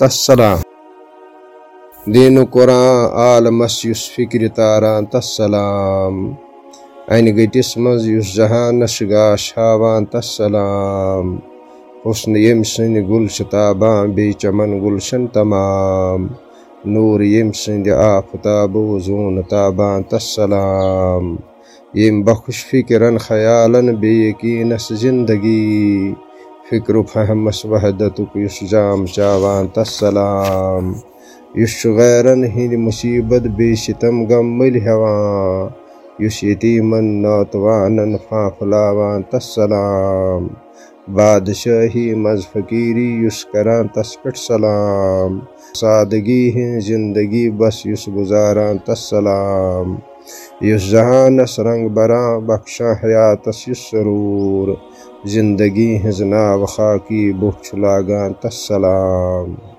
تسلام دین و قرآن عالمس یس فکر تاران، تسلام۔ N guts مز یس جہانس گاش ہاوان تسلام۔ حسن یم سند گل شتابان، بی چمن گلشن تمام۔ نور یم سند آفتاب وزون تابان تسلام۔ یم بخش فکرن، خیالن، بے یقینس زندگی۔ فکر فہمس وحدتک یس جام چاوان تسلام. یس غیرن ہند مصیبت بے ستم غم مل ہیوان یس یتیمن ناتوانن فافلاوان تسلام. بادشاہی مز فقیری یس کران تس پٹ سلام. سادگی ہن زندگی بس یس گزاران تسلام. یس جہانس رنگ براں بخشا حیاتس یس سرور، زندگی ہز ناو خاکی بخش لاگان تسلام